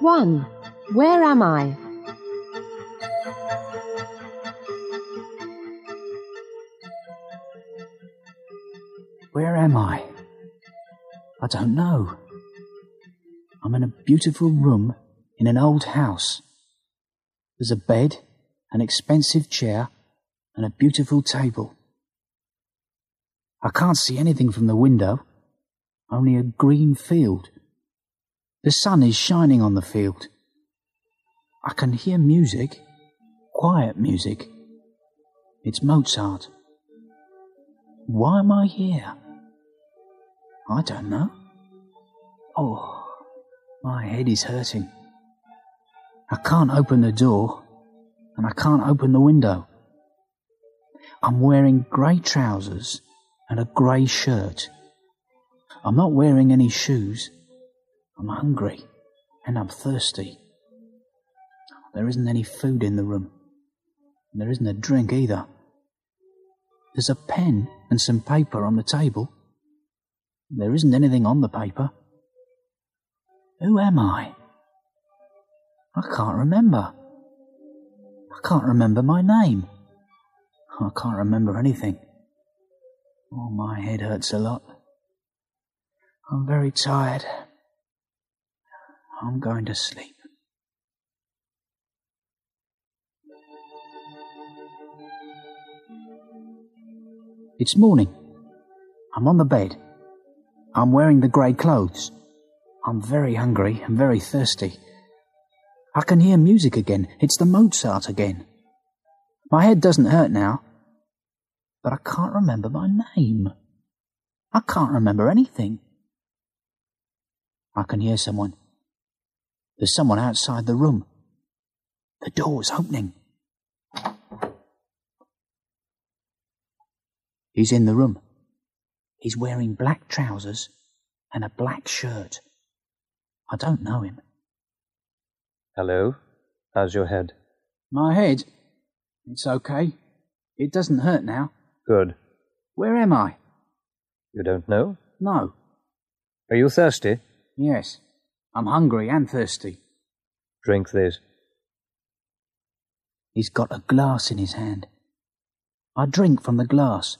1. Where am I? Where am I? I don't know. I'm in a beautiful room in an old house. There's a bed, an expensive chair, and a beautiful table. I can't see anything from the window, only a green field. The sun is shining on the field. I can hear music, quiet music. It's Mozart. Why am I here? I don't know. Oh, my head is hurting. I can't open the door, and I can't open the window. I'm wearing grey trousers and a grey shirt. I'm not wearing any shoes. I'm hungry and I'm thirsty. There isn't any food in the room. There isn't a drink either. There's a pen and some paper on the table. There isn't anything on the paper. Who am I? I can't remember. I can't remember my name. I can't remember anything. Oh, my head hurts a lot. I'm very tired. I'm going to sleep. It's morning. I'm on the bed. I'm wearing the grey clothes. I'm very hungry and very thirsty. I can hear music again. It's the Mozart again. My head doesn't hurt now, but I can't remember my name. I can't remember anything. I can hear someone. There's someone outside the room. The door's opening. He's in the room. He's wearing black trousers and a black shirt. I don't know him. Hello? How's your head? My head? It's okay. It doesn't hurt now. Good. Where am I? You don't know? No. Are you thirsty? Yes. I'm hungry and thirsty. Drink this. He's got a glass in his hand. I drink from the glass.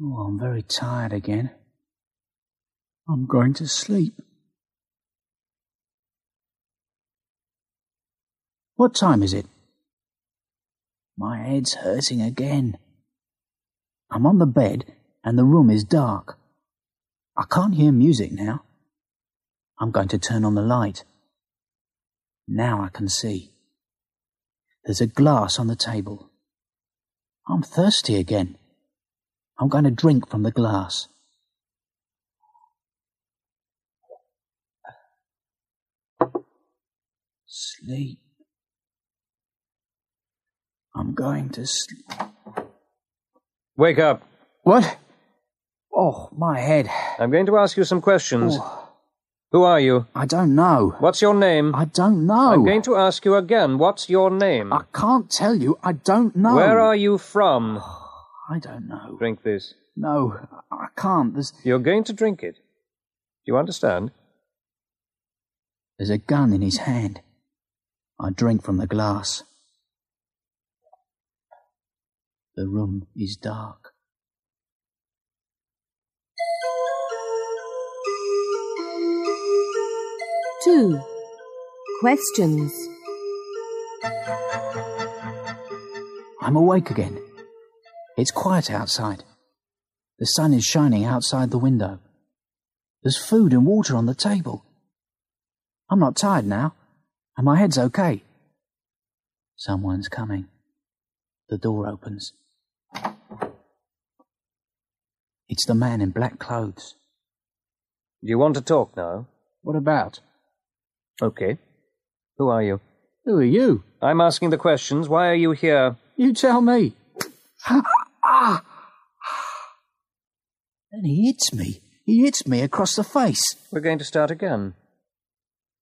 Oh, I'm very tired again. I'm going to sleep. What time is it? My head's hurting again. I'm on the bed and the room is dark. I can't hear music now. I'm going to turn on the light. Now I can see. There's a glass on the table. I'm thirsty again. I'm going to drink from the glass. Sleep. I'm going to sleep. Wake up. What? Oh, my head. I'm going to ask you some questions. Oh, Who are you? I don't know. What's your name? I don't know. I'm going to ask you again. What's your name? I can't tell you. I don't know. Where are you from? I don't know. Drink this. No, I can't. There's You're going to drink it. Do you understand? there's a gun in his hand. I drink from the glass. The room is dark. Two. Questions. I'm awake again. It's quiet outside. The sun is shining outside the window. There's food and water on the table. I'm not tired now, and my head's okay. Someone's coming. The door opens. It's the man in black clothes. Do you want to talk now? What about? Okay. Who are you? Who are you? I'm asking the questions. Why are you here? You tell me. And he hits me. He hits me across the face. We're going to start again.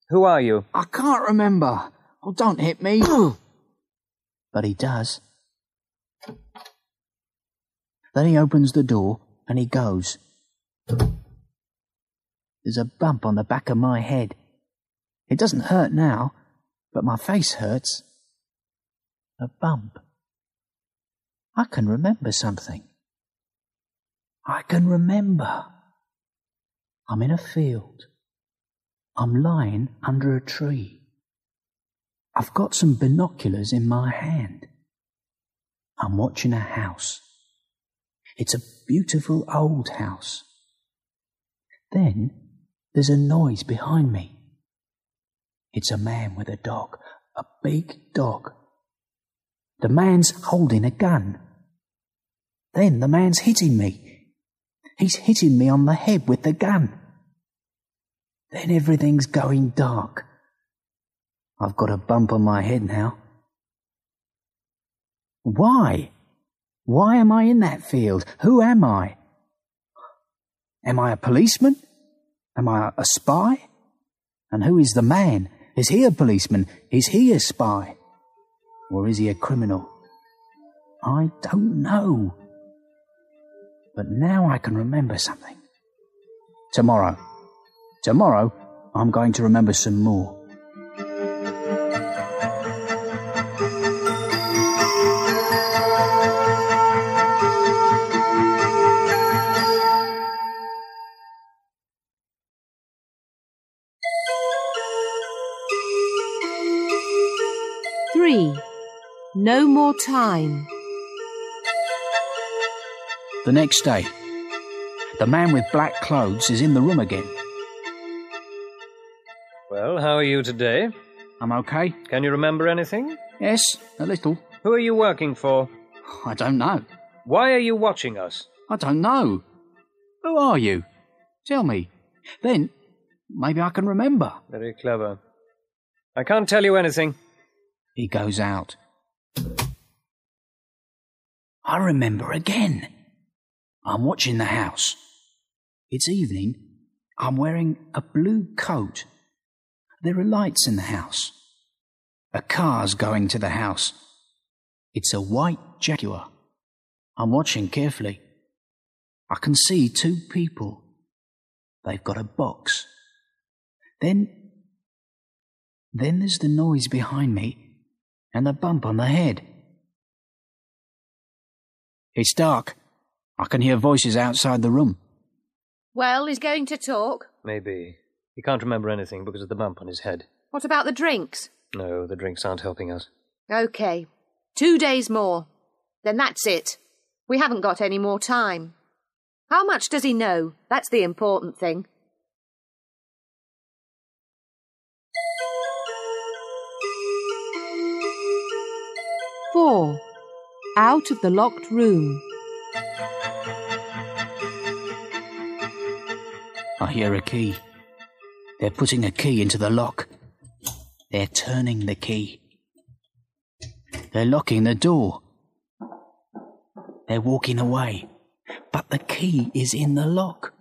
Who are you? I can't remember. Oh, don't hit me. but he does. Then he opens the door and he goes. There's a bump on the back of my head. It doesn't hurt now, but my face hurts. A bump. I can remember something. I can remember. I'm in a field. I'm lying under a tree. I've got some binoculars in my hand. I'm watching a house. It's a beautiful old house. Then there's a noise behind me. It's a man with a dog, a big dog. The man's holding a gun. Then the man's hitting me. He's hitting me on the head with the gun. Then everything's going dark. I've got a bump on my head now. Why? Why am I in that field? Who am I? Am I a policeman? Am I a spy? And who is the man? Is he a policeman? Is he a spy? Or is he a criminal? I don't know. But now I can remember something. Tomorrow. Tomorrow, I'm going to remember some more. No more time. The next day, the man with black clothes is in the room again. Well, how are you today? I'm okay. Can you remember anything? Yes, a little. Who are you working for? I don't know. Why are you watching us? I don't know. Who are you? Tell me. Then, maybe I can remember. Very clever. I can't tell you anything. He goes out. I remember again. I'm watching the house. It's evening. I'm wearing a blue coat. There are lights in the house. A car's going to the house. It's a white Jaguar. I'm watching carefully. I can see two people. They've got a box. Then, then there's the noise behind me and the bump on the head. It's dark. I can hear voices outside the room. Well, he's going to talk. Maybe. He can't remember anything because of the bump on his head. What about the drinks? No, the drinks aren't helping us. OK. Two days more. Then that's it. We haven't got any more time. How much does he know? That's the important thing. Four. Out of the locked room. I hear a key. They're putting a key into the lock. They're turning the key. They're locking the door. They're walking away. But the key is in the lock.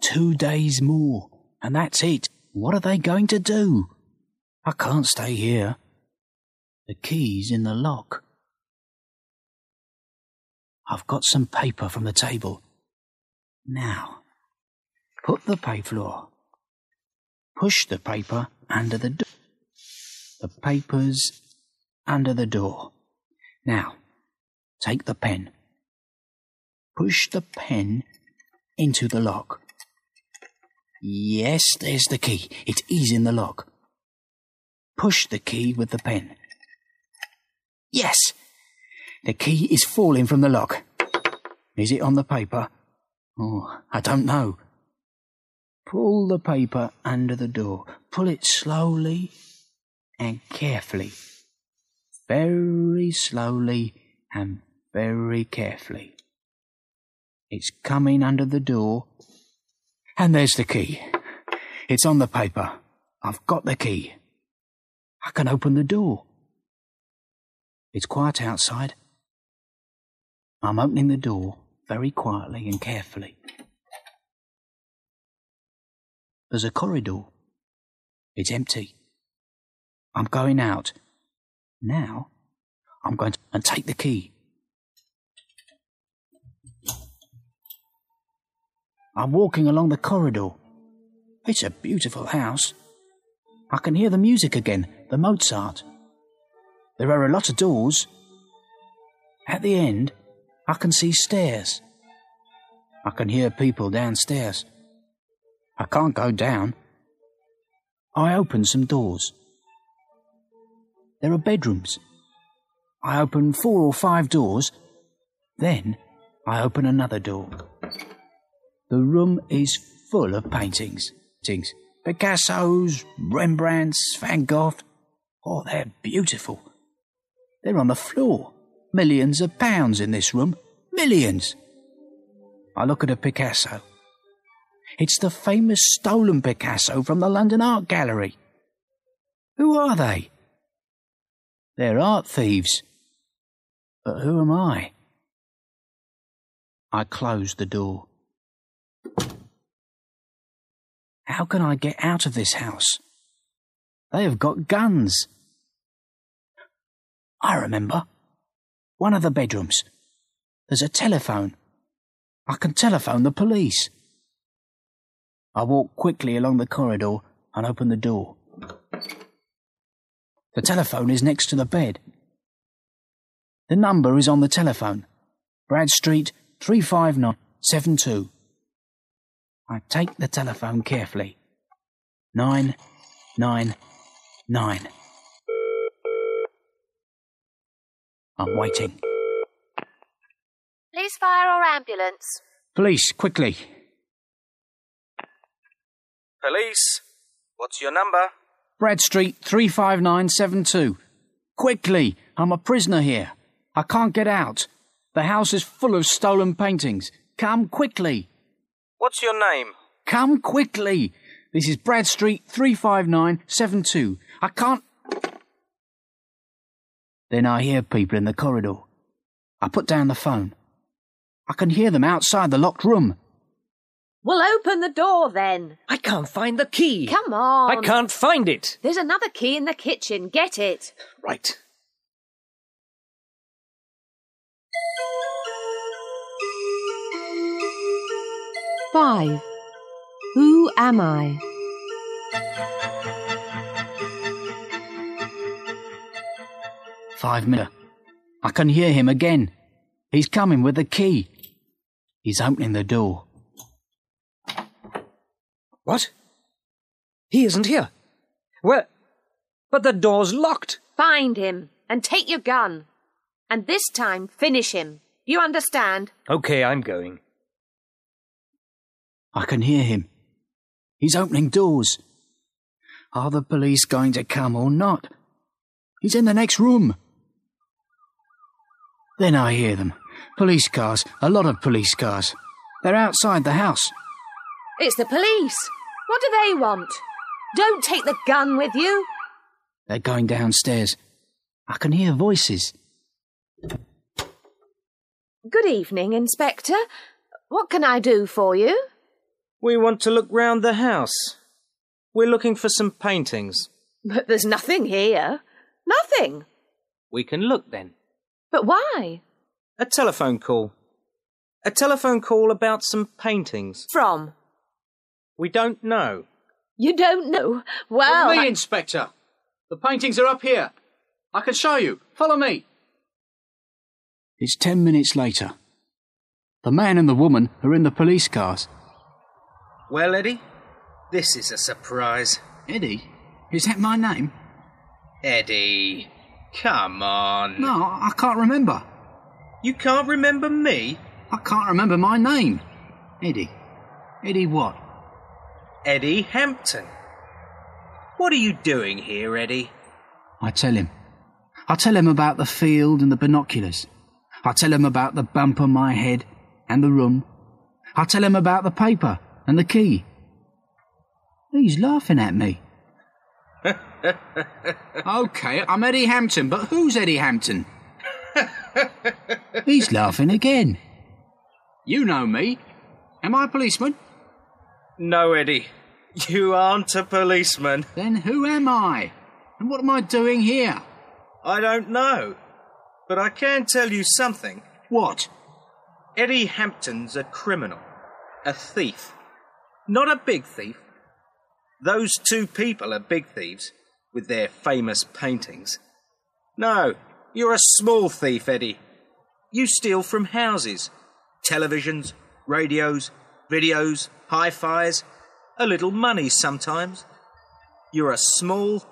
Two days more, and that's it. What are they going to do? I can't stay here. The key's in the lock. I've got some paper from the table. Now, put the paper floor. Push the paper under the door. The paper's under the door. Now, take the pen. Push the pen into the lock. Yes, there's the key. It is in the lock. Push the key with the pen. Yes, the key is falling from the lock. Is it on the paper? Oh, I don't know. Pull the paper under the door. Pull it slowly and carefully. Very slowly and very carefully. It's coming under the door. And there's the key. It's on the paper. I've got the key. I can open the door. It's quiet outside. I'm opening the door very quietly and carefully. There's a corridor. It's empty. I'm going out. Now, I'm going to and take the key. I'm walking along the corridor. It's a beautiful house. I can hear the music again, the Mozart. There are a lot of doors. At the end, I can see stairs. I can hear people downstairs. I can't go down. I open some doors. There are bedrooms. I open four or five doors. Then I open another door. The room is full of paintings. Things. Picasso's, Rembrandt's, Van Gogh. Oh, they're beautiful. They're on the floor. Millions of pounds in this room. Millions. I look at a Picasso. It's the famous stolen Picasso from the London Art Gallery. Who are they? They're art thieves. But who am I? I close the door. How can I get out of this house? They have got guns. I remember. One of the bedrooms. There's a telephone. I can telephone the police. I walk quickly along the corridor and open the door. The telephone is next to the bed. The number is on the telephone. Brad Bradstreet 35972. I take the telephone carefully. Nine, nine, nine. I'm waiting. Police, fire, or ambulance? Police, quickly. Police, what's your number? Bradstreet 35972. Quickly, I'm a prisoner here. I can't get out. The house is full of stolen paintings. Come quickly. What's your name? Come quickly. This is Bradstreet 35972. I can't. Then I hear people in the corridor. I put down the phone. I can hear them outside the locked room. Well, open the door then. I can't find the key. Come on. I can't find it. There's another key in the kitchen. Get it. Right. Five. Who am I? Five minutes. I can hear him again. He's coming with the key. He's opening the door. What? He isn't here. Where? But the door's locked. Find him and take your gun. And this time, finish him. You understand? Okay, I'm going. I can hear him. He's opening doors. Are the police going to come or not? He's in the next room. Then I hear them. Police cars, a lot of police cars. They're outside the house. It's the police. What do they want? Don't take the gun with you. They're going downstairs. I can hear voices. Good evening, Inspector. What can I do for you? We want to look round the house. We're looking for some paintings. But there's nothing here. Nothing. We can look then. But why? A telephone call. A telephone call about some paintings. From? We don't know. You don't know. Well, me, I- Inspector. The paintings are up here. I can show you. Follow me. It's ten minutes later. The man and the woman are in the police cars. Well, Eddie, this is a surprise. Eddie? Is that my name? Eddie, come on. No, I can't remember. You can't remember me? I can't remember my name. Eddie. Eddie what? Eddie Hampton. What are you doing here, Eddie? I tell him. I tell him about the field and the binoculars. I tell him about the bump on my head and the room. I tell him about the paper and the key. He's laughing at me. Okay, I'm Eddie Hampton, but who's Eddie Hampton? He's laughing again. You know me. Am I a policeman? No, Eddie. You aren't a policeman. Then who am I? And what am I doing here? I don't know. But I can tell you something. What? Eddie Hampton's a criminal. a thief. Not a big thief. Those two people are big thieves, with their famous paintings. No, you're a small thief, Eddie. You steal from houses, televisions, radios, videos, hi fis, a little money sometimes. You're a small,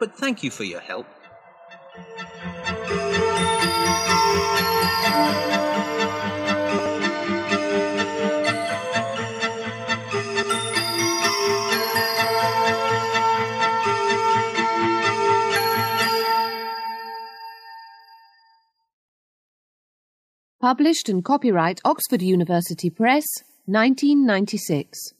but thank you for your help. Published and copyright Oxford University Press, 1996.